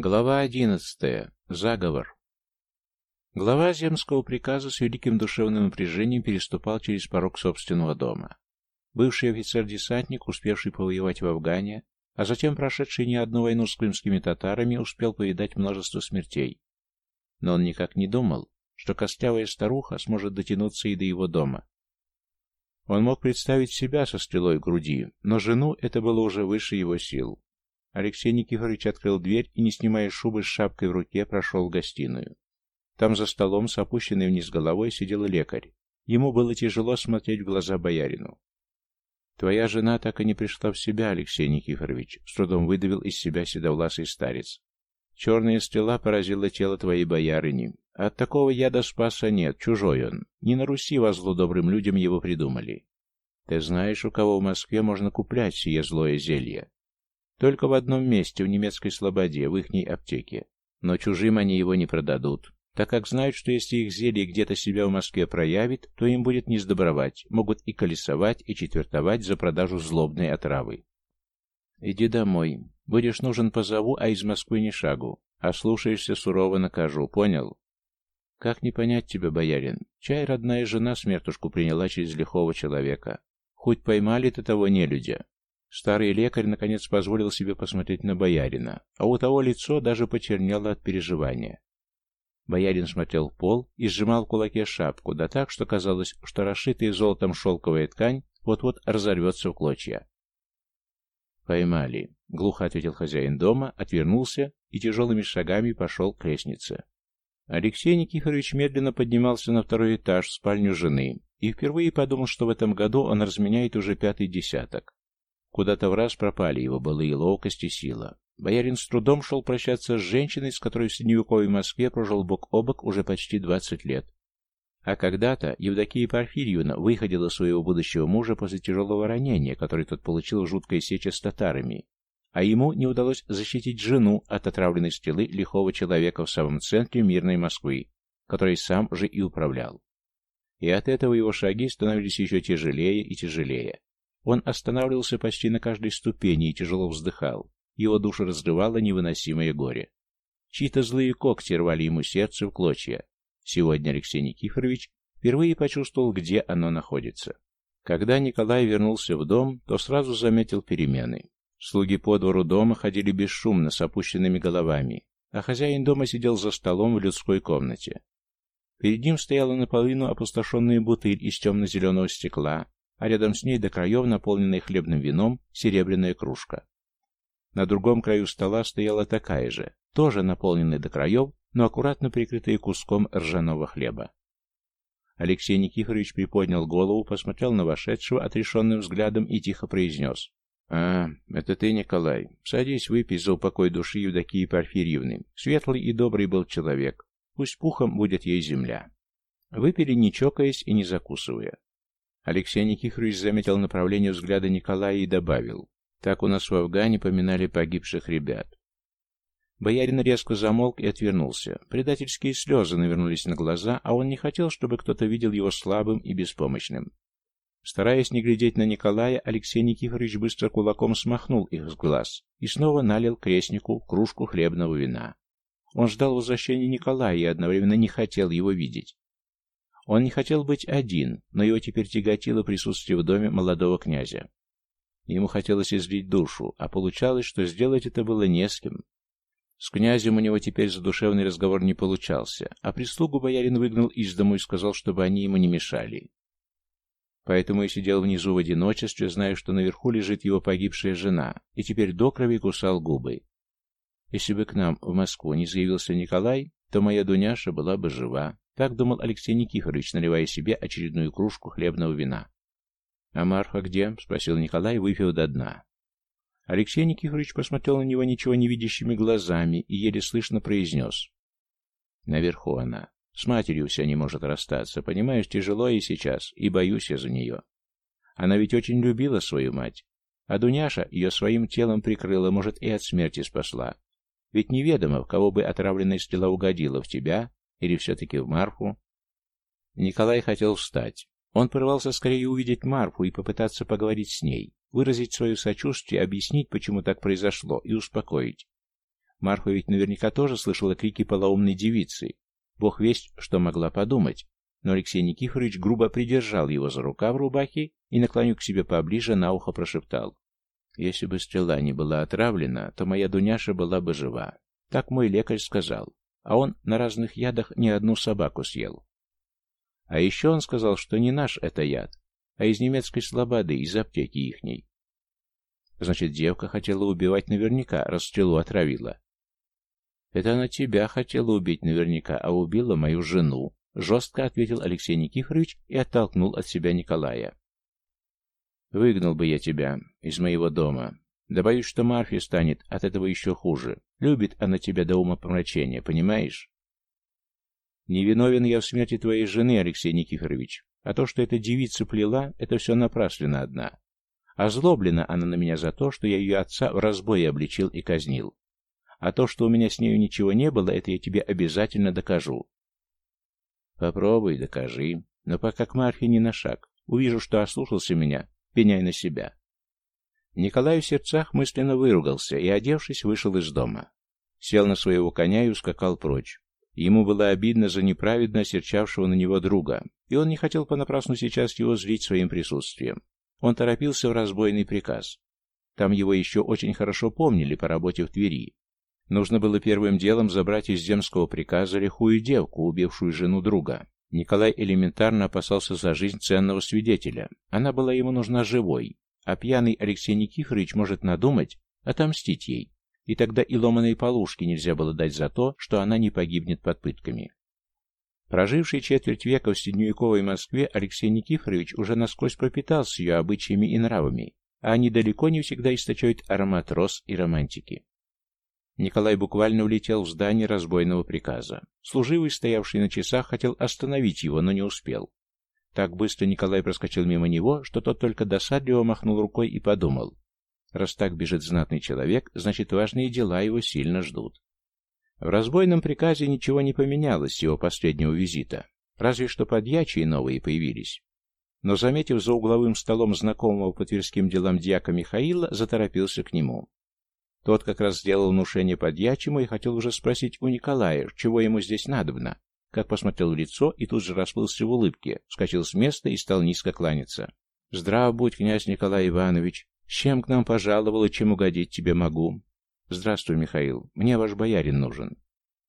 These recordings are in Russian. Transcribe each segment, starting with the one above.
Глава одиннадцатая. Заговор. Глава земского приказа с великим душевным напряжением переступал через порог собственного дома. Бывший офицер-десантник, успевший повоевать в Афгане, а затем прошедший не одну войну с крымскими татарами, успел повидать множество смертей. Но он никак не думал, что костлявая старуха сможет дотянуться и до его дома. Он мог представить себя со стрелой в груди, но жену это было уже выше его сил. Алексей Никифорович открыл дверь и, не снимая шубы с шапкой в руке, прошел в гостиную. Там за столом с опущенной вниз головой сидел лекарь. Ему было тяжело смотреть в глаза боярину. «Твоя жена так и не пришла в себя, Алексей Никифорович», — с трудом выдавил из себя седовласый старец. «Черная стрела поразила тело твоей боярыни. От такого яда спаса нет, чужой он. Не на Руси во зло добрым людям его придумали. Ты знаешь, у кого в Москве можно куплять сие злое зелье?» Только в одном месте, в немецкой слободе, в ихней аптеке. Но чужим они его не продадут, так как знают, что если их зелье где-то себя в Москве проявит, то им будет не сдобровать, могут и колесовать, и четвертовать за продажу злобной отравы. Иди домой. Будешь нужен позову, а из Москвы ни шагу. А слушаешься, сурово накажу, понял? Как не понять тебя, боярин? Чай родная жена смертушку приняла через лихого человека. Хоть поймали ты того нелюдя, Старый лекарь наконец позволил себе посмотреть на боярина, а у того лицо даже почернело от переживания. Боярин смотрел в пол и сжимал в кулаке шапку, да так, что казалось, что расшитая золотом шелковая ткань вот-вот разорвется в клочья. «Поймали», — глухо ответил хозяин дома, отвернулся и тяжелыми шагами пошел к лестнице. Алексей Никифорович медленно поднимался на второй этаж в спальню жены и впервые подумал, что в этом году он разменяет уже пятый десяток. Куда-то в раз пропали его былые ловкость и сила. Боярин с трудом шел прощаться с женщиной, с которой в средневековой Москве прожил бок о бок уже почти двадцать лет. А когда-то Евдокия Порфирьевна выходила своего будущего мужа после тяжелого ранения, которое тот получил в жуткой сече с татарами, а ему не удалось защитить жену от отравленной стрелы лихого человека в самом центре мирной Москвы, который сам же и управлял. И от этого его шаги становились еще тяжелее и тяжелее. Он останавливался почти на каждой ступени и тяжело вздыхал. Его душу разрывало невыносимое горе. Чьи-то злые когти рвали ему сердце в клочья. Сегодня Алексей Никифорович впервые почувствовал, где оно находится. Когда Николай вернулся в дом, то сразу заметил перемены. Слуги по двору дома ходили бесшумно, с опущенными головами, а хозяин дома сидел за столом в людской комнате. Перед ним стояла наполовину опустошенная бутыль из темно-зеленого стекла, а рядом с ней до краев, наполненная хлебным вином, серебряная кружка. На другом краю стола стояла такая же, тоже наполненная до краев, но аккуратно прикрытая куском ржаного хлеба. Алексей Никифорович приподнял голову, посмотрел на вошедшего отрешенным взглядом и тихо произнес. «А, это ты, Николай. Садись, выпей за упокой души Евдокии Порфирьевны. Светлый и добрый был человек. Пусть пухом будет ей земля». Выпили, не чокаясь и не закусывая. Алексей Никифорович заметил направление взгляда Николая и добавил. Так у нас в Афгане поминали погибших ребят. Боярин резко замолк и отвернулся. Предательские слезы навернулись на глаза, а он не хотел, чтобы кто-то видел его слабым и беспомощным. Стараясь не глядеть на Николая, Алексей Никифорович быстро кулаком смахнул их с глаз и снова налил крестнику кружку хлебного вина. Он ждал возвращения Николая и одновременно не хотел его видеть. Он не хотел быть один, но его теперь тяготило присутствие в доме молодого князя. Ему хотелось излить душу, а получалось, что сделать это было не с кем. С князем у него теперь задушевный разговор не получался, а прислугу боярин выгнал из дому и сказал, чтобы они ему не мешали. Поэтому и сидел внизу в одиночестве, зная, что наверху лежит его погибшая жена, и теперь до крови кусал губы. Если бы к нам в Москву не заявился Николай, то моя Дуняша была бы жива. Так думал Алексей Никифорович, наливая себе очередную кружку хлебного вина. «А Марфа где?» — спросил Николай, выпив до дна. Алексей Никифорович посмотрел на него ничего не видящими глазами и еле слышно произнес. «Наверху она. С матерью все не может расстаться. Понимаешь, тяжело ей сейчас, и боюсь я за нее. Она ведь очень любила свою мать. А Дуняша ее своим телом прикрыла, может, и от смерти спасла. Ведь неведомо, в кого бы отравленная стрела угодила, в тебя или все-таки в Марфу? Николай хотел встать. Он порывался скорее увидеть Марфу и попытаться поговорить с ней, выразить свое сочувствие, объяснить, почему так произошло, и успокоить. Марфа ведь наверняка тоже слышала крики полоумной девицы. Бог весть, что могла подумать. Но Алексей Никифорович грубо придержал его за рукав рубахи и, наклонив к себе поближе, на ухо прошептал. «Если бы стрела не была отравлена, то моя Дуняша была бы жива. Так мой лекарь сказал. А он на разных ядах не одну собаку съел. А еще он сказал, что не наш это яд, а из немецкой слободы, из аптеки ихней. Значит, девка хотела убивать наверняка, раз стрелу отравила. Это она тебя хотела убить наверняка, а убила мою жену, жестко ответил Алексей Никифорович и оттолкнул от себя Николая. Выгнал бы я тебя из моего дома. Да боюсь, что Марфе станет от этого еще хуже. Любит она тебя до ума помрачения, понимаешь? Не виновен я в смерти твоей жены, Алексей Никифорович. А то, что эта девица плела, это все напраслина одна. Озлоблена она на меня за то, что я ее отца в разбое обличил и казнил. А то, что у меня с нею ничего не было, это я тебе обязательно докажу. Попробуй, докажи. Но пока к Марфе не на шаг. Увижу, что ослушался меня, пеняй на себя. Николай в сердцах мысленно выругался и, одевшись, вышел из дома. Сел на своего коня и ускакал прочь. Ему было обидно за неправедно осерчавшего на него друга, и он не хотел понапрасну сейчас его злить своим присутствием. Он торопился в разбойный приказ. Там его еще очень хорошо помнили по работе в Твери. Нужно было первым делом забрать из земского приказа лихую девку, убившую жену друга. Николай элементарно опасался за жизнь ценного свидетеля. Она была ему нужна живой, а пьяный Алексей Никифорович может надумать отомстить ей. И тогда и ломаной полушки нельзя было дать за то, что она не погибнет под пытками. Проживший четверть века в средневековой Москве, Алексей Никифорович уже насквозь пропитался ее обычаями и нравами, а они далеко не всегда источают аромат роз и романтики. Николай буквально улетел в здание разбойного приказа. Служивый, стоявший на часах, хотел остановить его, но не успел. Так быстро Николай проскочил мимо него, что тот только досадливо махнул рукой и подумал. Раз так бежит знатный человек, значит важные дела его сильно ждут. В разбойном приказе ничего не поменялось с его последнего визита, разве что подьячие новые появились. Но, заметив за угловым столом знакомого по тверским делам дьяка Михаила, заторопился к нему. Тот как раз сделал внушение подьячему и хотел уже спросить у Николая, чего ему здесь надобно, как посмотрел в лицо и тут же расплылся в улыбке, вскочил с места и стал низко кланяться. «Здрав будь, князь Николай Иванович! С чем к нам пожаловал и чем угодить тебе могу?» «Здравствуй, Михаил. Мне ваш боярин нужен.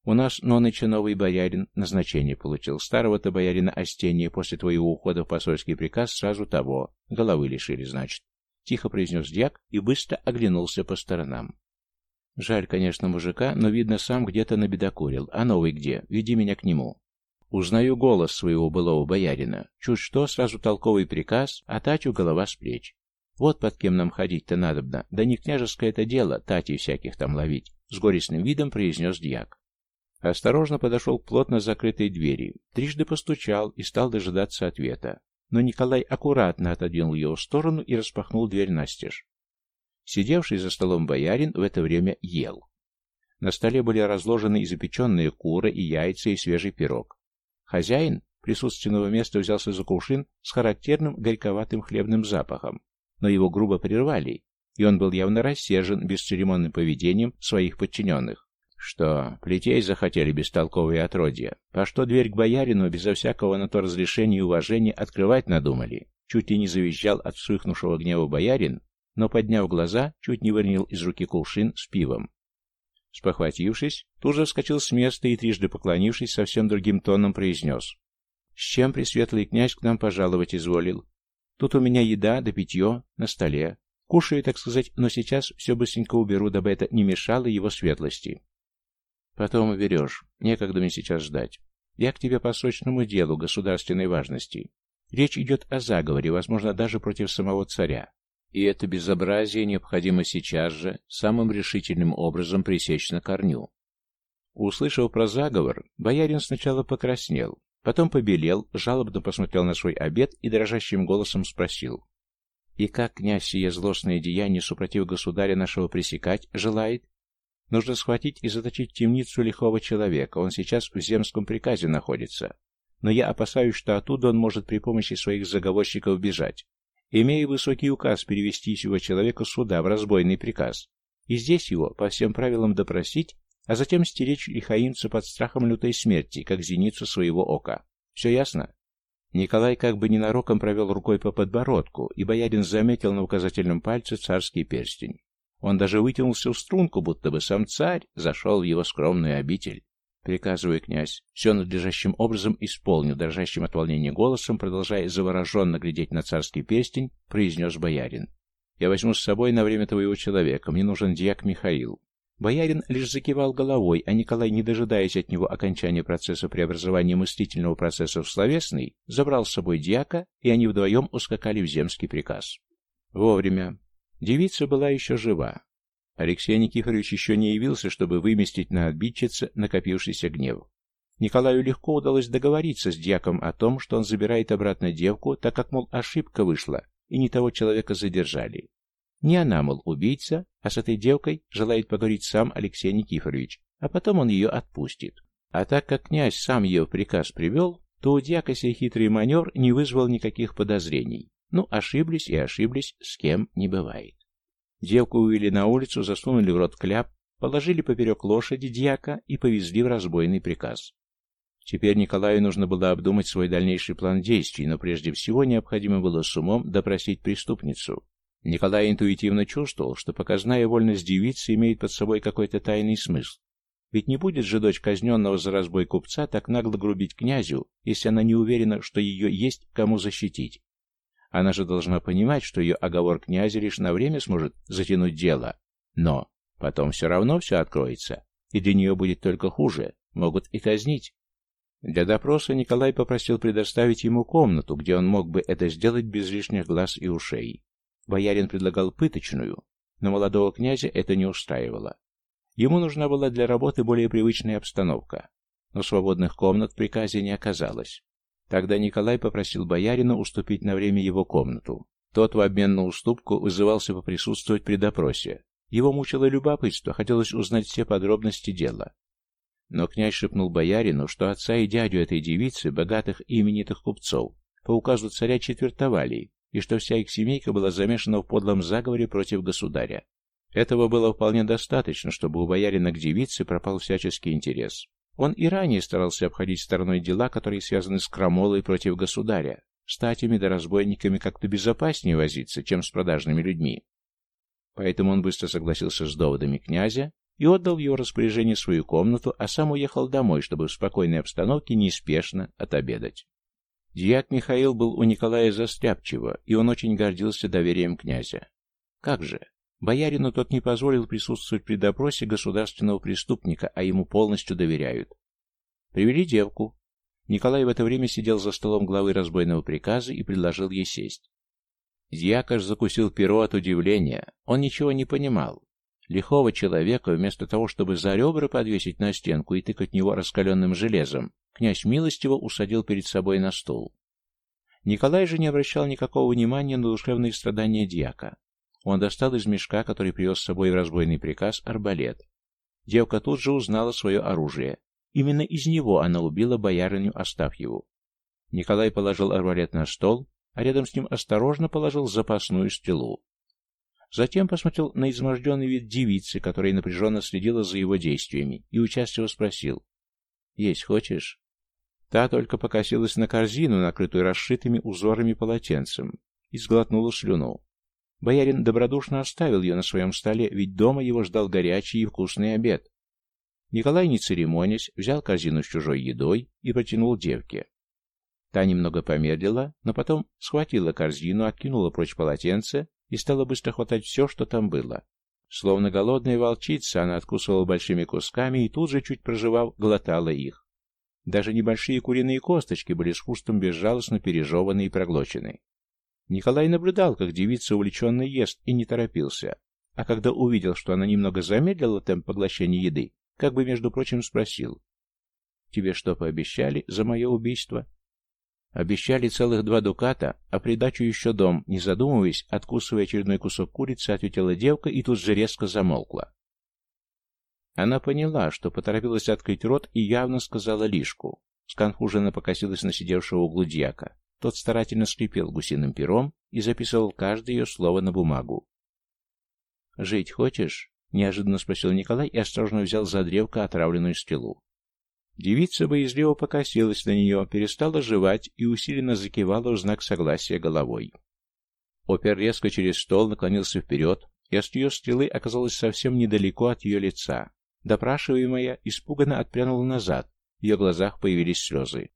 У нас Ноныча новый боярин назначение получил. Старого-то боярина Остения после твоего ухода в посольский приказ сразу того. Головы лишили, значит. Тихо произнес дьяк и быстро оглянулся по сторонам. Жаль, конечно, мужика, но, видно, сам где-то набедокурил. А новый где? Веди меня к нему. Узнаю голос своего былого боярина. Чуть что, сразу толковый приказ, а Татю голова с плеч. Вот под кем нам ходить-то надобно, да не княжеское это дело, тати всяких там ловить, — с горестным видом произнес дьяк. Осторожно подошел к плотно закрытой двери, трижды постучал и стал дожидаться ответа. Но Николай аккуратно отодвинул его в сторону и распахнул дверь настежь. Сидевший за столом боярин в это время ел. На столе были разложены и запеченные куры, и яйца, и свежий пирог. Хозяин присутственного места взялся за кувшин с характерным горьковатым хлебным запахом, но его грубо прервали, и он был явно рассержен бесцеремонным поведением своих подчиненных. Что, плетей захотели бестолковые отродья? По что дверь к боярину безо всякого на то разрешения и уважения открывать надумали? Чуть ли не завизжал от вспыхнувшего гнева боярин, но, подняв глаза, чуть не вырнил из руки кувшин с пивом. Спохватившись, тут же вскочил с места и, трижды поклонившись, совсем другим тоном произнес. «С чем пресветлый князь к нам пожаловать изволил? Тут у меня еда да питье на столе. Кушаю, так сказать, но сейчас все быстренько уберу, дабы это не мешало его светлости. Потом уберешь. Некогда мне сейчас ждать. Я к тебе по срочному делу государственной важности. Речь идет о заговоре, возможно, даже против самого царя. И это безобразие необходимо сейчас же самым решительным образом пресечь на корню. Услышав про заговор, боярин сначала покраснел, Потом побелел, жалобно посмотрел на свой обед и дрожащим голосом спросил. «И как князь сие злостное деяние, супротив государя нашего пресекать, желает? Нужно схватить и заточить в темницу лихого человека, он сейчас в земском приказе находится. Но я опасаюсь, что оттуда он может при помощи своих заговорщиков бежать. Имея высокий указ перевести сего человека сюда, в разбойный приказ, и здесь его, по всем правилам, допросить а затем стеречь лихаимца под страхом лютой смерти, как зеницу своего ока. Все ясно? Николай как бы ненароком провел рукой по подбородку, и боярин заметил на указательном пальце царский перстень. Он даже вытянулся в струнку, будто бы сам царь зашел в его скромную обитель. Приказываю, князь, все надлежащим образом исполню, дрожащим от волнения голосом, продолжая завороженно глядеть на царский перстень, произнес боярин. Я возьму с собой на время твоего человека, мне нужен дьяк Михаил. Боярин лишь закивал головой, а Николай, не дожидаясь от него окончания процесса преобразования мыслительного процесса в словесный, забрал с собой дьяка, и они вдвоем ускакали в земский приказ. Вовремя. Девица была еще жива. Алексей Никифорович еще не явился, чтобы выместить на обидчице накопившийся гнев. Николаю легко удалось договориться с дьяком о том, что он забирает обратно девку, так как, мол, ошибка вышла, и не того человека задержали. Не она, мол, убийца, а с этой девкой желает поговорить сам Алексей Никифорович, а потом он ее отпустит. А так как князь сам ее в приказ привел, то у дьяка сей хитрый манер не вызвал никаких подозрений. Ну, ошиблись и ошиблись, с кем не бывает. Девку увели на улицу, засунули в рот кляп, положили поперек лошади дьяка и повезли в разбойный приказ. Теперь Николаю нужно было обдумать свой дальнейший план действий, но прежде всего необходимо было с умом допросить преступницу, Николай интуитивно чувствовал, что показная вольность девицы имеет под собой какой-то тайный смысл. Ведь не будет же дочь казненного за разбой купца так нагло грубить князю, если она не уверена, что ее есть кому защитить. Она же должна понимать, что ее оговор князя лишь на время сможет затянуть дело. Но потом все равно все откроется, и для нее будет только хуже, могут и казнить. Для допроса Николай попросил предоставить ему комнату, где он мог бы это сделать без лишних глаз и ушей. Боярин предлагал пыточную, но молодого князя это не устраивало. Ему нужна была для работы более привычная обстановка, но свободных комнат в приказе не оказалось. Тогда Николай попросил боярина уступить на время его комнату. Тот в обмен на уступку вызывался поприсутствовать при допросе. Его мучило любопытство, хотелось узнать все подробности дела. Но князь шепнул боярину, что отца и дядю этой девицы, богатых и именитых купцов, по указу царя четвертовали, и что вся их семейка была замешана в подлом заговоре против государя. Этого было вполне достаточно, чтобы у боярина к девице пропал всяческий интерес. Он и ранее старался обходить стороной дела, которые связаны с крамолой против государя. Статями да разбойниками как-то безопаснее возиться, чем с продажными людьми. Поэтому он быстро согласился с доводами князя и отдал в его распоряжение свою комнату, а сам уехал домой, чтобы в спокойной обстановке неспешно отобедать. Дьяк Михаил был у Николая застряпчиво, и он очень гордился доверием князя. Как же? Боярину тот не позволил присутствовать при допросе государственного преступника, а ему полностью доверяют. Привели девку. Николай в это время сидел за столом главы разбойного приказа и предложил ей сесть. Дьякош закусил перо от удивления. Он ничего не понимал. Лихого человека, вместо того, чтобы за ребра подвесить на стенку и тыкать него раскаленным железом, князь милостиво усадил перед собой на стул. Николай же не обращал никакого внимания на душевные страдания дьяка. Он достал из мешка, который привез с собой в разбойный приказ, арбалет. Девка тут же узнала свое оружие. Именно из него она убила боярыню Астафьеву. Николай положил арбалет на стол, а рядом с ним осторожно положил запасную стрелу. Затем посмотрел на изможденный вид девицы, которая напряженно следила за его действиями, и участливо спросил. «Есть хочешь?» Та только покосилась на корзину, накрытую расшитыми узорами полотенцем, и сглотнула слюну. Боярин добродушно оставил ее на своем столе, ведь дома его ждал горячий и вкусный обед. Николай, не церемонясь, взял корзину с чужой едой и протянул девке. Та немного помедлила, но потом схватила корзину, откинула прочь полотенце и стала быстро хватать все, что там было. Словно голодная волчица, она откусывала большими кусками и тут же, чуть проживав, глотала их. Даже небольшие куриные косточки были с хрустом безжалостно пережеваны и проглочены. Николай наблюдал, как девица увлеченно ест, и не торопился. А когда увидел, что она немного замедлила темп поглощения еды, как бы, между прочим, спросил. «Тебе что пообещали за мое убийство?» Обещали целых два дуката, а придачу еще дом, не задумываясь, откусывая очередной кусок курицы, ответила девка и тут же резко замолкла. Она поняла, что поторопилась открыть рот и явно сказала лишку. Сконфуженно покосилась на сидевшего углу дьяка. Тот старательно скрипел гусиным пером и записывал каждое ее слово на бумагу. «Жить хочешь? — неожиданно спросил Николай и осторожно взял за древко отравленную стрелу. Девица боязливо покосилась на нее, перестала жевать и усиленно закивала в знак согласия головой. Опер резко через стол наклонился вперед, и острие стрелы оказалось совсем недалеко от ее лица. Допрашиваемая испуганно отпрянула назад, в ее глазах появились слезы.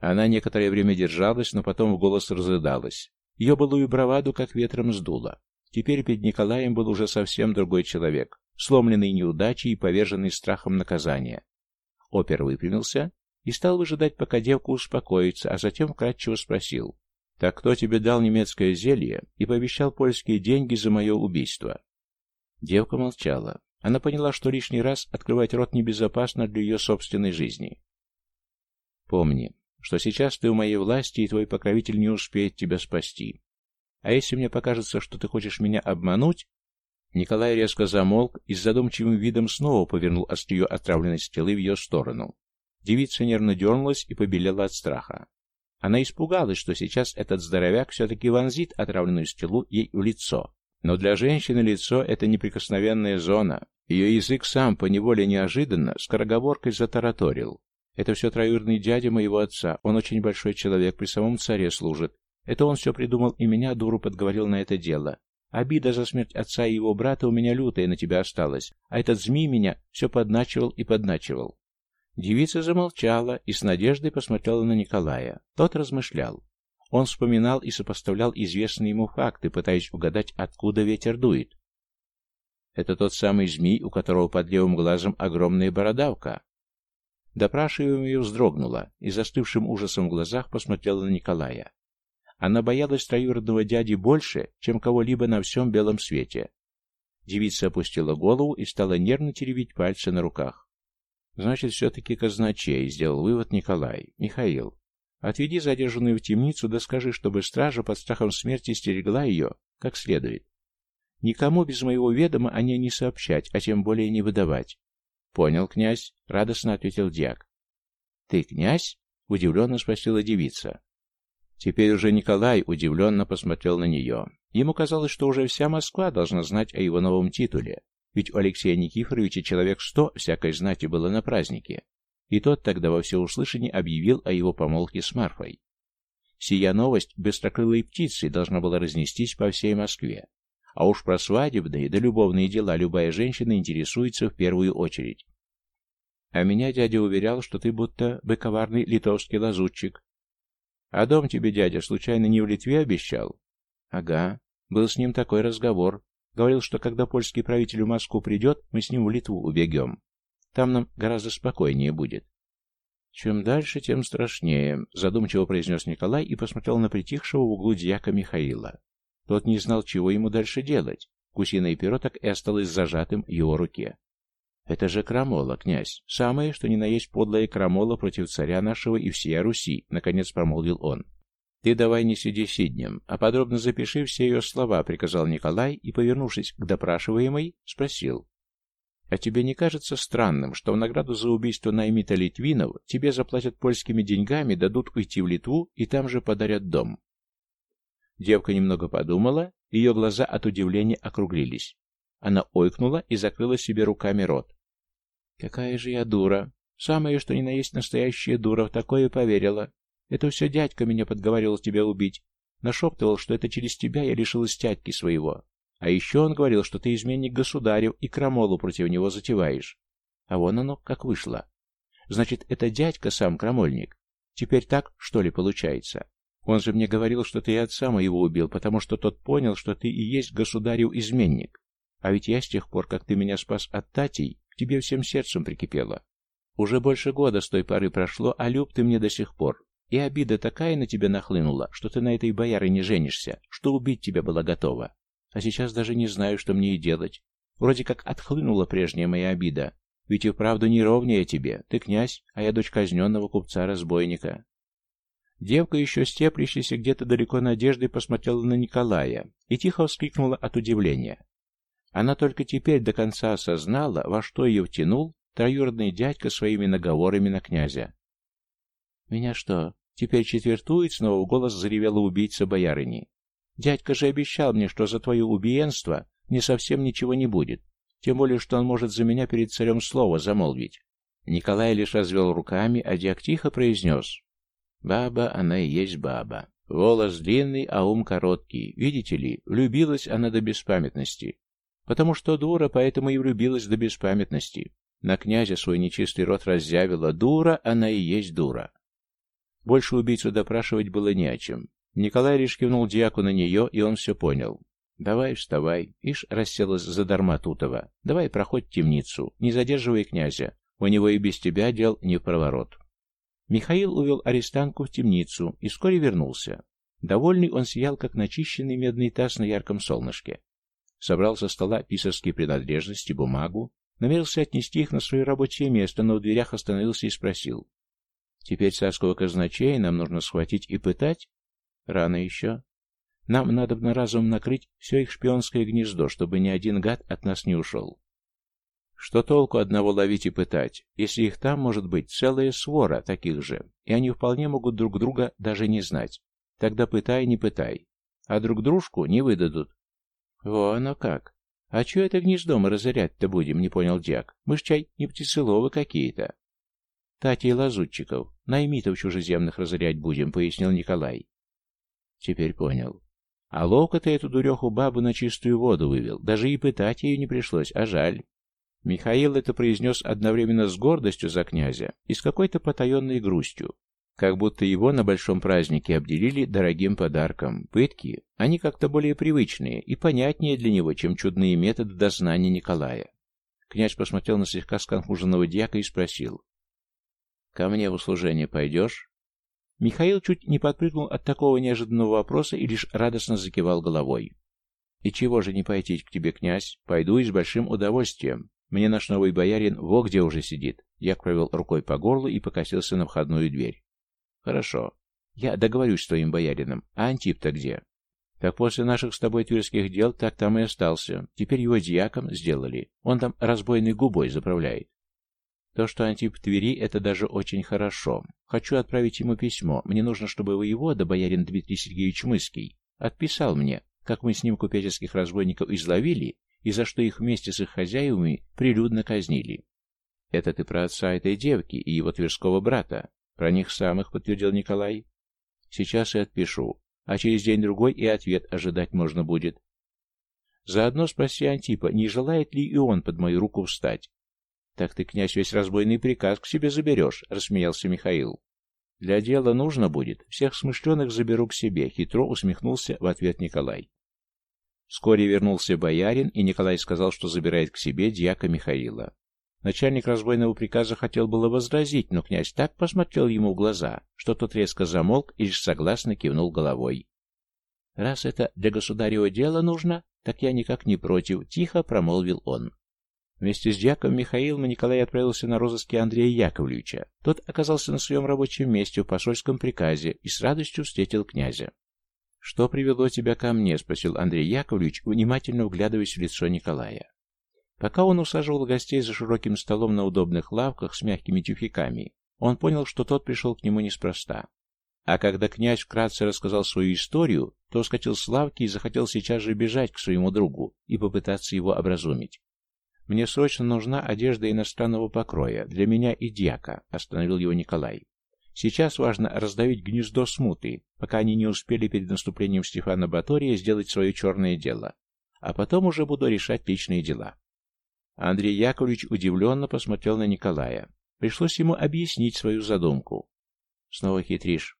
Она некоторое время держалась, но потом в голос разрыдалась. Ее былую браваду как ветром сдуло. Теперь перед Николаем был уже совсем другой человек, сломленный неудачей и поверженный страхом наказания. Опер выпрямился и стал выжидать, пока девка успокоится, а затем вкратчиво спросил. «Так кто тебе дал немецкое зелье и пообещал польские деньги за мое убийство?» Девка молчала. Она поняла, что лишний раз открывать рот небезопасно для ее собственной жизни. «Помни, что сейчас ты в моей власти, и твой покровитель не успеет тебя спасти. А если мне покажется, что ты хочешь меня обмануть, Николай резко замолк и с задумчивым видом снова повернул острие отравленной стрелы в ее сторону. Девица нервно дернулась и побелела от страха. Она испугалась, что сейчас этот здоровяк все-таки вонзит отравленную стрелу ей в лицо. Но для женщины лицо — это неприкосновенная зона. Ее язык сам поневоле неожиданно скороговоркой затараторил. Это все троюродный дядя моего отца. Он очень большой человек, при самом царе служит. Это он все придумал и меня, дуру, подговорил на это дело. Обида за смерть отца и его брата у меня лютая на тебя осталась, а этот змей меня все подначивал и подначивал. Девица замолчала и с надеждой посмотрела на Николая. Тот размышлял. Он вспоминал и сопоставлял известные ему факты, пытаясь угадать, откуда ветер дует. Это тот самый змей, у которого под левым глазом огромная бородавка. Допрашиваемая вздрогнула и застывшим ужасом в глазах посмотрела на Николая. Она боялась троюродного дяди больше, чем кого-либо на всем белом свете. Девица опустила голову и стала нервно теребить пальцы на руках. «Значит, все-таки казначей», — сделал вывод Николай. «Михаил, отведи задержанную в темницу, да скажи, чтобы стража под страхом смерти стерегла ее как следует. Никому без моего ведома о ней не сообщать, а тем более не выдавать». «Понял, князь», — радостно ответил дьяк. «Ты князь?» — удивленно спросила девица. Теперь уже Николай удивленно посмотрел на нее. Ему казалось, что уже вся Москва должна знать о его новом титуле, ведь у Алексея Никифоровича человек сто всякой знати было на празднике, и тот тогда во всеуслышание объявил о его помолвке с Марфой. Сия новость быстрокрылой птицей должна была разнестись по всей Москве. А уж про свадебные да любовные дела любая женщина интересуется в первую очередь. А меня дядя уверял, что ты будто бы коварный литовский лазутчик, а дом тебе дядя случайно не в Литве обещал? Ага, был с ним такой разговор. Говорил, что когда польский правитель в Москву придет, мы с ним в Литву убегем. Там нам гораздо спокойнее будет. Чем дальше, тем страшнее, задумчиво произнес Николай и посмотрел на притихшего в углу дьяка Михаила. Тот не знал, чего ему дальше делать. Гусиное перо так и осталось зажатым в его руке. Это же крамола, князь. Самое, что ни на есть подлая крамола против царя нашего и всей Руси, наконец промолвил он. Ты давай не сиди сиднем, а подробно запиши все ее слова, приказал Николай и, повернувшись к допрашиваемой, спросил. А тебе не кажется странным, что в награду за убийство Наймита Литвинов тебе заплатят польскими деньгами, дадут уйти в Литву и там же подарят дом? Девка немного подумала, ее глаза от удивления округлились. Она ойкнула и закрыла себе руками рот. Какая же я дура. Самое, что ни на есть настоящая дура, в такое поверила. Это все дядька меня подговаривал тебя убить. Нашептывал, что это через тебя я лишилась тядьки своего. А еще он говорил, что ты изменник государев и крамолу против него затеваешь. А вон оно, как вышло. Значит, это дядька сам крамольник. Теперь так, что ли, получается? Он же мне говорил, что ты и отца моего убил, потому что тот понял, что ты и есть государев изменник. А ведь я с тех пор, как ты меня спас от Татей, тебе всем сердцем прикипело. Уже больше года с той поры прошло, а люб ты мне до сих пор. И обида такая на тебя нахлынула, что ты на этой бояре не женишься, что убить тебя была готова. А сейчас даже не знаю, что мне и делать. Вроде как отхлынула прежняя моя обида. Ведь и вправду не ровнее тебе. Ты князь, а я дочь казненного купца-разбойника. Девка, еще степлящаяся где-то далеко надеждой, посмотрела на Николая и тихо вскрикнула от удивления. Она только теперь до конца осознала, во что ее втянул троюродный дядька своими наговорами на князя. «Меня что, теперь четвертует?» — снова в голос заревела убийца боярыни. «Дядька же обещал мне, что за твое убиенство мне совсем ничего не будет. тем более, что он может за меня перед царем слово замолвить. Николай лишь развел руками, а Дьяк тихо произнес. Баба, она и есть баба. Волос длинный, а ум короткий. Видите ли, влюбилась она до беспамятности. Потому что дура, поэтому и влюбилась до беспамятности. На князя свой нечистый рот разъявила. Дура, она и есть дура. Больше убийцу допрашивать было не о чем. Николай лишь кивнул дьяку на нее, и он все понял. «Давай, вставай». Ишь расселась задарма Тутова. «Давай, проходь темницу. Не задерживай князя. У него и без тебя дел не в проворот». Михаил увел арестантку в темницу и вскоре вернулся. Довольный он сиял, как начищенный медный таз на ярком солнышке. Собрал со стола писарские принадлежности, бумагу, намерился отнести их на свое рабочее место, но в дверях остановился и спросил. «Теперь царского казначея нам нужно схватить и пытать?» «Рано еще. Нам надо на разум накрыть все их шпионское гнездо, чтобы ни один гад от нас не ушел. Что толку одного ловить и пытать, если их там может быть целая свора таких же, и они вполне могут друг друга даже не знать. Тогда пытай, не пытай. А друг дружку не выдадут. Во оно как. А чё это гнездо мы разорять-то будем, не понял Дьяк. Мы ж чай не птицеловы какие-то. Тати и лазутчиков, наймитов чужеземных разорять будем, пояснил Николай. Теперь понял. А ловко-то эту дуреху бабу на чистую воду вывел. Даже и пытать ее не пришлось, а жаль. Михаил это произнес одновременно с гордостью за князя и с какой-то потаенной грустью. Как будто его на большом празднике обделили дорогим подарком. Пытки, они как-то более привычные и понятнее для него, чем чудные методы дознания Николая. Князь посмотрел на слегка сконфуженного дьяка и спросил. «Ко мне в услужение пойдешь?» Михаил чуть не подпрыгнул от такого неожиданного вопроса и лишь радостно закивал головой. «И чего же не пойти к тебе, князь? Пойду и с большим удовольствием. Мне наш новый боярин во где уже сидит». Як провел рукой по горлу и покосился на входную дверь. «Хорошо. Я договорюсь с твоим боярином. А Антип-то где?» «Так после наших с тобой тверских дел так там и остался. Теперь его дьяком сделали. Он там разбойной губой заправляет. То, что Антип в Твери, это даже очень хорошо. Хочу отправить ему письмо. Мне нужно, чтобы воевода, боярин Дмитрий Сергеевич Мыский, отписал мне, как мы с ним купеческих разбойников изловили и за что их вместе с их хозяевами прилюдно казнили. Это ты про отца этой девки и его тверского брата. Про них самых, подтвердил Николай. Сейчас и отпишу, а через день-другой и ответ ожидать можно будет. Заодно спроси Антипа, не желает ли и он под мою руку встать. «Так ты, князь, весь разбойный приказ к себе заберешь», — рассмеялся Михаил. «Для дела нужно будет. Всех смышленых заберу к себе», — хитро усмехнулся в ответ Николай. Вскоре вернулся боярин, и Николай сказал, что забирает к себе дьяка Михаила. Начальник разбойного приказа хотел было возразить, но князь так посмотрел ему в глаза, что тот резко замолк и лишь согласно кивнул головой. «Раз это для государева дела нужно, так я никак не против», — тихо промолвил он. Вместе с дьяком Михаилом Николай отправился на розыски Андрея Яковлевича. Тот оказался на своем рабочем месте в посольском приказе и с радостью встретил князя. «Что привело тебя ко мне?» — спросил Андрей Яковлевич, внимательно вглядываясь в лицо Николая. Пока он усаживал гостей за широким столом на удобных лавках с мягкими тюфяками, он понял, что тот пришел к нему неспроста. А когда князь вкратце рассказал свою историю, то скатил с лавки и захотел сейчас же бежать к своему другу и попытаться его образумить. «Мне срочно нужна одежда иностранного покроя, для меня и дьяка», — остановил его Николай. «Сейчас важно раздавить гнездо смуты, пока они не успели перед наступлением Стефана Батория сделать свое черное дело. А потом уже буду решать личные дела». Андрей Яковлевич удивленно посмотрел на Николая. Пришлось ему объяснить свою задумку. «Снова хитришь.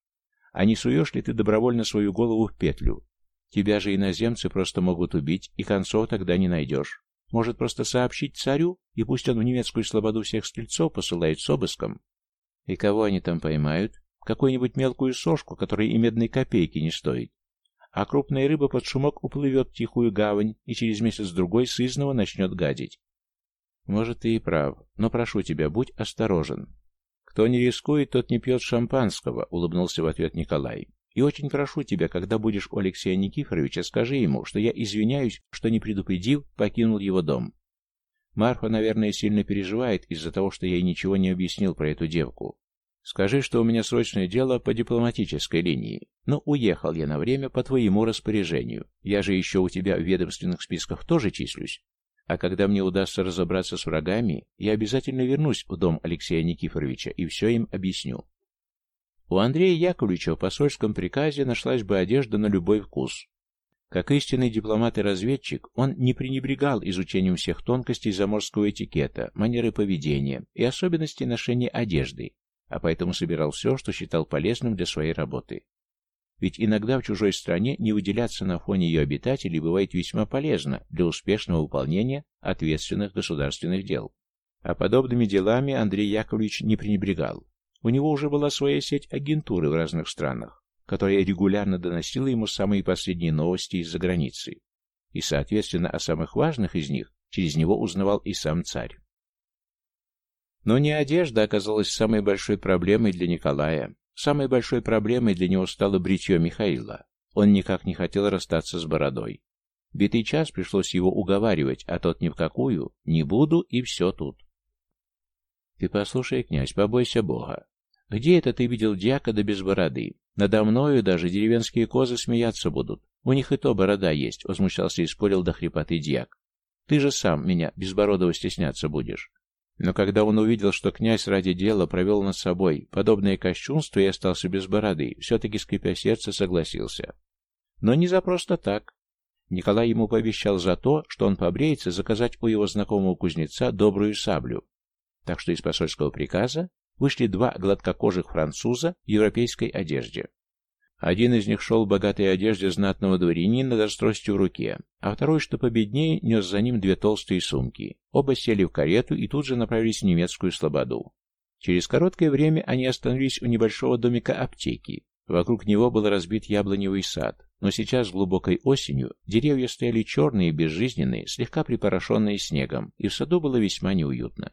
А не суешь ли ты добровольно свою голову в петлю? Тебя же иноземцы просто могут убить, и концов тогда не найдешь. Может, просто сообщить царю, и пусть он в немецкую слободу всех стрельцов посылает с обыском? И кого они там поймают? Какую-нибудь мелкую сошку, которая и медной копейки не стоит. А крупная рыба под шумок уплывет в тихую гавань и через месяц-другой сызного начнет гадить. Может, ты и прав, но прошу тебя, будь осторожен. Кто не рискует, тот не пьет шампанского, улыбнулся в ответ Николай. И очень прошу тебя, когда будешь у Алексея Никифоровича, скажи ему, что я извиняюсь, что не предупредив, покинул его дом. Марфа, наверное, сильно переживает из-за того, что я ей ничего не объяснил про эту девку. Скажи, что у меня срочное дело по дипломатической линии. Но уехал я на время по твоему распоряжению. Я же еще у тебя в ведомственных списках тоже числюсь. а когда мне удастся разобраться с врагами, я обязательно вернусь в дом Алексея Никифоровича и все им объясню. У Андрея Яковлевича в посольском приказе нашлась бы одежда на любой вкус. Как истинный дипломат и разведчик, он не пренебрегал изучением всех тонкостей заморского этикета, манеры поведения и особенностей ношения одежды, а поэтому собирал все, что считал полезным для своей работы. Ведь иногда в чужой стране не выделяться на фоне ее обитателей бывает весьма полезно для успешного выполнения ответственных государственных дел. А подобными делами Андрей Яковлевич не пренебрегал. У него уже была своя сеть агентуры в разных странах, которая регулярно доносила ему самые последние новости из-за границы. И, соответственно, о самых важных из них через него узнавал и сам царь. Но не одежда оказалась самой большой проблемой для Николая. Самой большой проблемой для него стало бритье Михаила. Он никак не хотел расстаться с бородой. Битый час пришлось его уговаривать, а тот ни в какую, не буду и все тут. Ты послушай, князь, побойся Бога. Где это ты видел дьяка да без бороды? Надо мною даже деревенские козы смеяться будут. У них и то борода есть, возмущался и спорил до хрипоты дьяк. Ты же сам меня безбородого стесняться будешь. Но когда он увидел, что князь ради дела провел над собой подобное кощунство и остался без бороды, все-таки, скрипя сердце, согласился. Но не за просто так. Николай ему пообещал за то, что он побреется, заказать у его знакомого кузнеца добрую саблю. Так что из посольского приказа вышли два гладкокожих француза в европейской одежде. Один из них шел в богатой одежде знатного дворянина, даже с тростью в руке, а второй, что победнее, нес за ним две толстые сумки. Оба сели в карету и тут же направились в немецкую слободу. Через короткое время они остановились у небольшого домика аптеки. Вокруг него был разбит яблоневый сад, но сейчас, глубокой осенью, деревья стояли черные безжизненные, слегка припорошенные снегом, и в саду было весьма неуютно.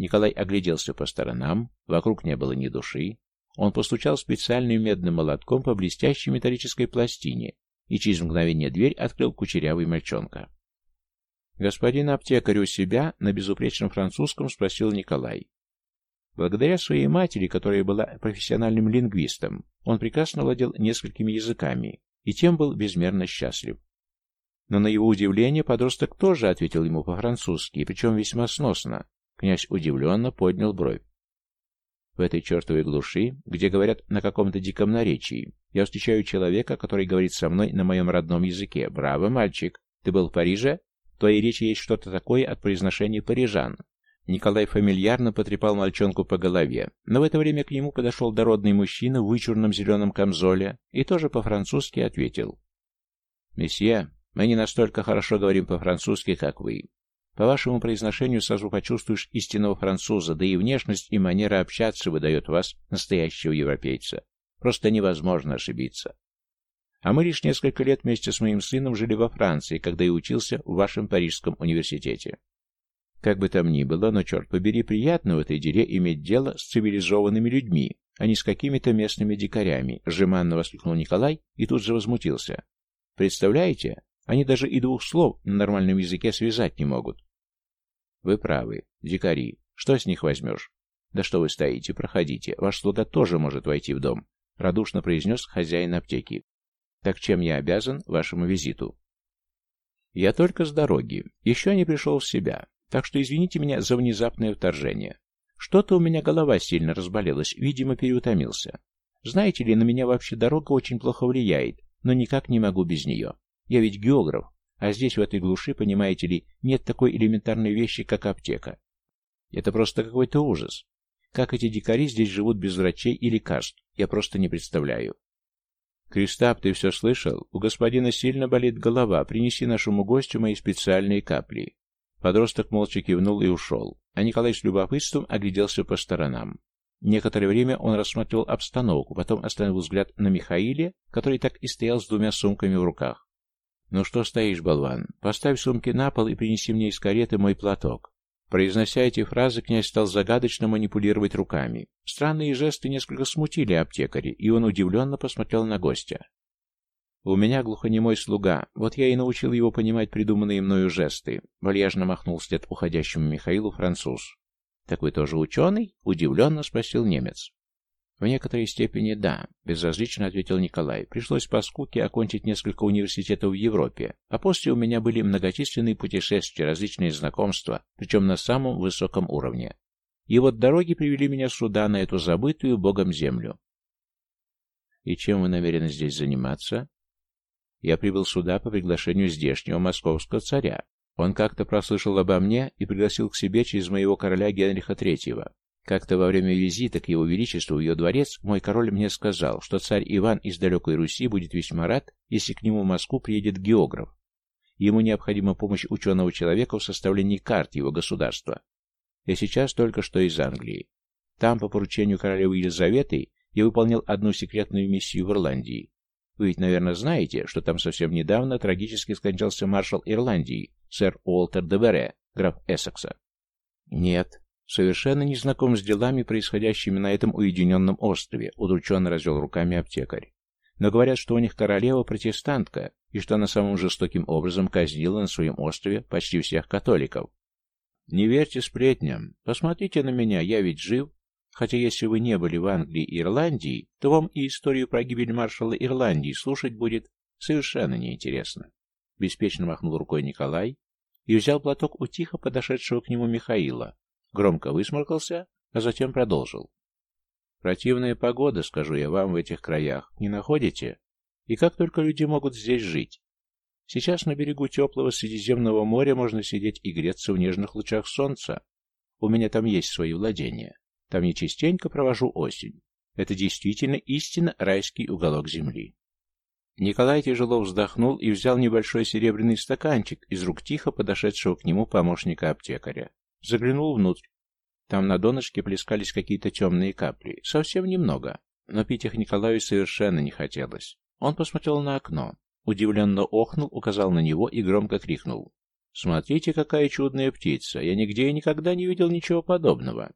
Николай огляделся по сторонам, вокруг не было ни души, он постучал специальным медным молотком по блестящей металлической пластине, и через мгновение дверь открыл кучерявый мальчонка. «Господин аптекарь у себя?» — на безупречном французском спросил Николай. Благодаря своей матери, которая была профессиональным лингвистом, он прекрасно владел несколькими языками и тем был безмерно счастлив. Но на его удивление подросток тоже ответил ему по-французски, причем весьма сносно. Князь удивленно поднял бровь. В этой чертовой глуши, где говорят на каком-то диком наречии, я встречаю человека, который говорит со мной на моем родном языке. Браво, мальчик! Ты был в Париже? В твоей речи есть что-то такое от произношения парижан. Николай фамильярно потрепал мальчонку по голове, но в это время к нему подошел дородный мужчина в вычурном зеленом камзоле и тоже по-французски ответил. «Месье, мы не настолько хорошо говорим по-французски, как вы. По вашему произношению сразу почувствуешь истинного француза, да и внешность и манера общаться выдает вас настоящего европейца. Просто невозможно ошибиться. А мы лишь несколько лет вместе с моим сыном жили во Франции, когда и учился в вашем Парижском университете. Как бы там ни было, но, черт побери, приятно в этой деле иметь дело с цивилизованными людьми, а не с какими-то местными дикарями, жеманно воскликнул Николай и тут же возмутился. Представляете, они даже и двух слов на нормальном языке связать не могут. Вы правы. Дикари. Что с них возьмешь? Да что вы стоите, проходите. Ваш слуга тоже может войти в дом. Радушно произнес хозяин аптеки. Так чем я обязан вашему визиту? Я только с дороги. Еще не пришел в себя. Так что извините меня за внезапное вторжение. Что-то у меня голова сильно разболелась, видимо, переутомился. Знаете ли, на меня вообще дорога очень плохо влияет, но никак не могу без нее. Я ведь географ, а здесь, в этой глуши, понимаете ли, нет такой элементарной вещи, как аптека. Это просто какой-то ужас. Как эти дикари здесь живут без врачей и лекарств, я просто не представляю. Кристап, ты все слышал? У господина сильно болит голова. Принеси нашему гостю мои специальные капли. Подросток молча кивнул и ушел, а Николай с любопытством огляделся по сторонам. Некоторое время он рассматривал обстановку, потом остановил взгляд на Михаиле, который так и стоял с двумя сумками в руках. «Ну что стоишь, болван? Поставь сумки на пол и принеси мне из кареты мой платок». Произнося эти фразы, князь стал загадочно манипулировать руками. Странные жесты несколько смутили аптекаря, и он удивленно посмотрел на гостя. «У меня глухонемой слуга, вот я и научил его понимать придуманные мною жесты», — вальяжно махнул вслед уходящему Михаилу француз. «Так вы тоже ученый?» — удивленно спросил немец. В некоторой степени да, безразлично ответил Николай. Пришлось по скуке окончить несколько университетов в Европе, а после у меня были многочисленные путешествия, различные знакомства, причем на самом высоком уровне. И вот дороги привели меня сюда, на эту забытую Богом землю. И чем вы намерены здесь заниматься? Я прибыл сюда по приглашению здешнего московского царя. Он как-то прослышал обо мне и пригласил к себе через моего короля Генриха III. Как-то во время визита к его величеству в ее дворец мой король мне сказал, что царь Иван из далекой Руси будет весьма рад, если к нему в Москву приедет географ. Ему необходима помощь ученого человека в составлении карт его государства. Я сейчас только что из Англии. Там, по поручению королевы Елизаветы, я выполнял одну секретную миссию в Ирландии. Вы ведь, наверное, знаете, что там совсем недавно трагически скончался маршал Ирландии, сэр Уолтер де Бере, граф Эссекса. Нет, совершенно не знаком с делами, происходящими на этом уединенном острове, удрученно развел руками аптекарь. Но говорят, что у них королева протестантка, и что она самым жестоким образом казнила на своем острове почти всех католиков. Не верьте сплетням. Посмотрите на меня, я ведь жив. Хотя если вы не были в Англии и Ирландии, то вам и историю про гибель маршала Ирландии слушать будет совершенно неинтересно. Беспечно махнул рукой Николай и взял платок у тихо подошедшего к нему Михаила, громко высморкался, а затем продолжил. Противная погода, скажу я вам, в этих краях, не находите? И как только люди могут здесь жить? Сейчас на берегу теплого Средиземного моря можно сидеть и греться в нежных лучах солнца. У меня там есть свои владения. Там я частенько провожу осень. Это действительно истинно райский уголок земли. Николай тяжело вздохнул и взял небольшой серебряный стаканчик из рук тихо подошедшего к нему помощника аптекаря. Заглянул внутрь. Там на донышке плескались какие-то темные капли. Совсем немного. Но пить их Николаю совершенно не хотелось. Он посмотрел на окно. Удивленно охнул, указал на него и громко крикнул. «Смотрите, какая чудная птица! Я нигде и никогда не видел ничего подобного!»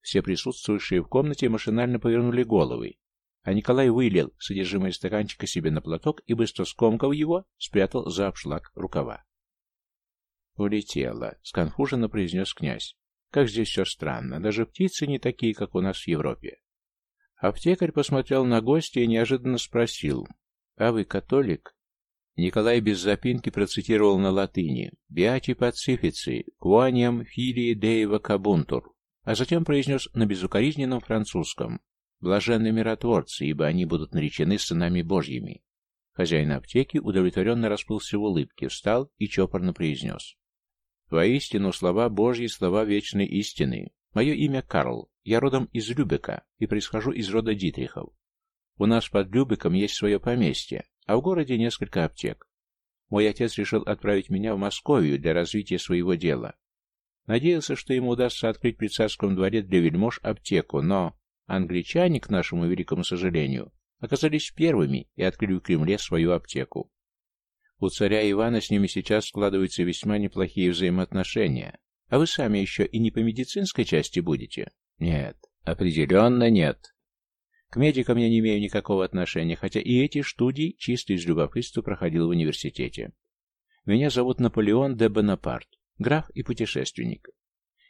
Все присутствующие в комнате машинально повернули головы, а Николай вылил содержимое стаканчика себе на платок и, быстро скомкав его, спрятал за обшлаг рукава. «Улетела», — сконфуженно произнес князь. «Как здесь все странно. Даже птицы не такие, как у нас в Европе». Аптекарь посмотрел на гостя и неожиданно спросил. «А вы католик?» Николай без запинки процитировал на латыни «Биати пацифици, куаниам филии деева кабунтур», а затем произнес на безукоризненном французском «Блаженны миротворцы, ибо они будут наречены сынами Божьими». Хозяин аптеки удовлетворенно расплылся в улыбке, встал и чопорно произнес «Воистину слова Божьи, слова вечной истины. Мое имя Карл, я родом из Любека и происхожу из рода Дитрихов. У нас под Любеком есть свое поместье, а в городе несколько аптек. Мой отец решил отправить меня в Московию для развития своего дела. Надеялся, что ему удастся открыть при царском дворе для вельмож аптеку, но англичане, к нашему великому сожалению, оказались первыми и открыли в Кремле свою аптеку. У царя Ивана с ними сейчас складываются весьма неплохие взаимоотношения. А вы сами еще и не по медицинской части будете? Нет, определенно нет. К медикам я не имею никакого отношения, хотя и эти студии чисто из любопытства проходил в университете. Меня зовут Наполеон де Бонапарт, граф и путешественник.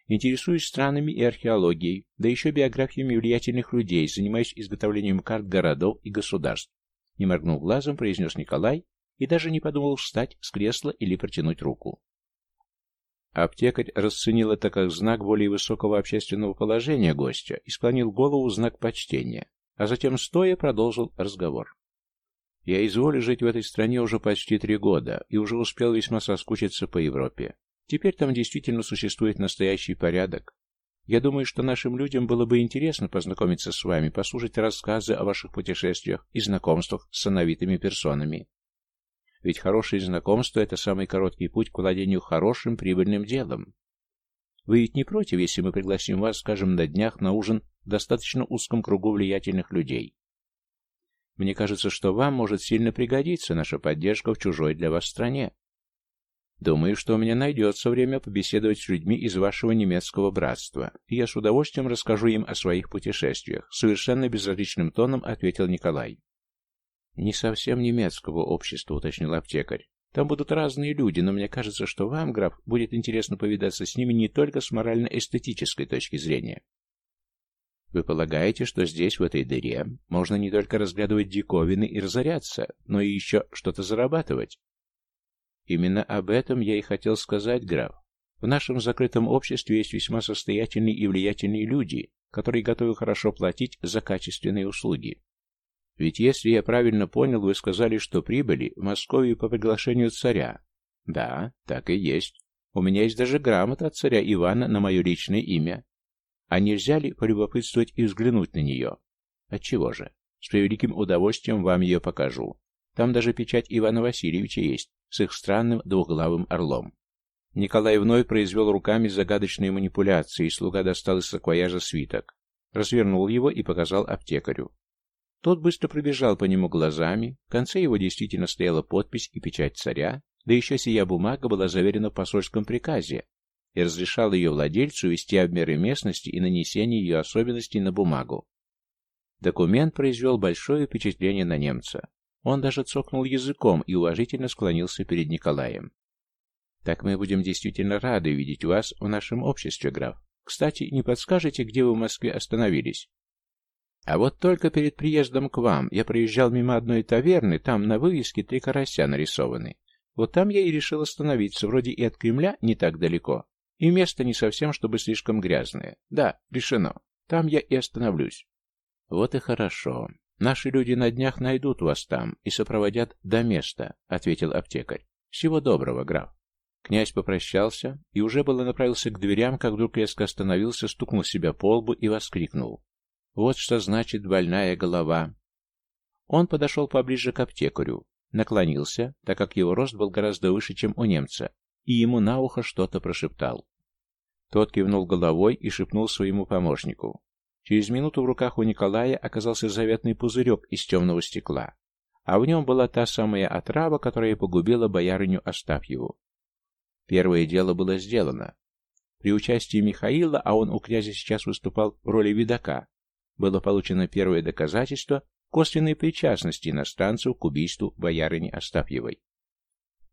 Интересуюсь странами и археологией, да еще биографиями влиятельных людей, занимаюсь изготовлением карт городов и государств. Не моргнув глазом, произнес Николай и даже не подумал встать с кресла или протянуть руку. Аптекарь расценил это как знак более высокого общественного положения гостя и склонил голову в знак почтения а затем стоя продолжил разговор. «Я изволю жить в этой стране уже почти три года и уже успел весьма соскучиться по Европе. Теперь там действительно существует настоящий порядок. Я думаю, что нашим людям было бы интересно познакомиться с вами, послушать рассказы о ваших путешествиях и знакомствах с сановитыми персонами. Ведь хорошее знакомство – это самый короткий путь к владению хорошим прибыльным делом. Вы ведь не против, если мы пригласим вас, скажем, на днях на ужин в достаточно узком кругу влиятельных людей? Мне кажется, что вам может сильно пригодиться наша поддержка в чужой для вас стране. Думаю, что у меня найдется время побеседовать с людьми из вашего немецкого братства, и я с удовольствием расскажу им о своих путешествиях, совершенно безразличным тоном ответил Николай. Не совсем немецкого общества, уточнил аптекарь. Там будут разные люди, но мне кажется, что вам, граф, будет интересно повидаться с ними не только с морально-эстетической точки зрения. Вы полагаете, что здесь, в этой дыре, можно не только разглядывать диковины и разоряться, но и еще что-то зарабатывать? Именно об этом я и хотел сказать, граф. В нашем закрытом обществе есть весьма состоятельные и влиятельные люди, которые готовы хорошо платить за качественные услуги. Ведь если я правильно понял, вы сказали, что прибыли в Москву по приглашению царя. Да, так и есть. У меня есть даже грамота от царя Ивана на мое личное имя. А нельзя ли полюбопытствовать и взглянуть на нее? Отчего же? С превеликим удовольствием вам ее покажу. Там даже печать Ивана Васильевича есть, с их странным двухглавым орлом. Николай вновь произвел руками загадочные манипуляции, и слуга достал из саквояжа свиток. Развернул его и показал аптекарю. Тот быстро пробежал по нему глазами, в конце его действительно стояла подпись и печать царя, да еще сия бумага была заверена в посольском приказе и разрешала ее владельцу вести обмеры местности и нанесение ее особенностей на бумагу. Документ произвел большое впечатление на немца. Он даже цокнул языком и уважительно склонился перед Николаем. «Так мы будем действительно рады видеть вас в нашем обществе, граф. Кстати, не подскажете, где вы в Москве остановились?» А вот только перед приездом к вам я проезжал мимо одной таверны, там на вывеске три карася нарисованы. Вот там я и решил остановиться, вроде и от Кремля не так далеко. И место не совсем, чтобы слишком грязное. Да, решено. Там я и остановлюсь. Вот и хорошо. Наши люди на днях найдут вас там и сопроводят до места, ответил аптекарь. Всего доброго, граф. Князь попрощался и уже было направился к дверям, как вдруг резко остановился, стукнул себя по лбу и воскликнул. Вот что значит больная голова. Он подошел поближе к аптекарю, наклонился, так как его рост был гораздо выше, чем у немца, и ему на ухо что-то прошептал. Тот кивнул головой и шепнул своему помощнику. Через минуту в руках у Николая оказался заветный пузырек из темного стекла, а в нем была та самая отрава, которая погубила боярыню Остапьеву. Первое дело было сделано. При участии Михаила, а он у князя сейчас выступал в роли видака, было получено первое доказательство косвенной причастности иностранцев к убийству боярыни Остапьевой.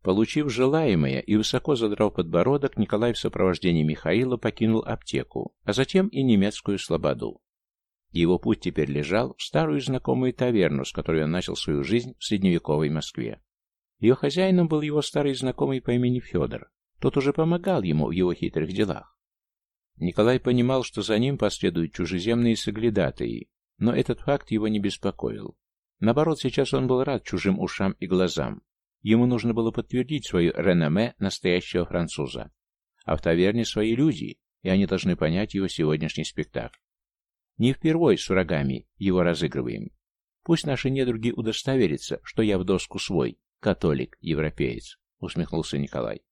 Получив желаемое и высоко задрав подбородок, Николай в сопровождении Михаила покинул аптеку, а затем и немецкую слободу. Его путь теперь лежал в старую знакомую таверну, с которой он начал свою жизнь в средневековой Москве. Ее хозяином был его старый знакомый по имени Федор. Тот уже помогал ему в его хитрых делах. Николай понимал, что за ним последуют чужеземные соглядатые, но этот факт его не беспокоил. Наоборот, сейчас он был рад чужим ушам и глазам. Ему нужно было подтвердить свое реноме настоящего француза. А в таверне свои люди, и они должны понять его сегодняшний спектакль. Не впервой с врагами его разыгрываем. Пусть наши недруги удостоверятся, что я в доску свой, католик, европеец, усмехнулся Николай.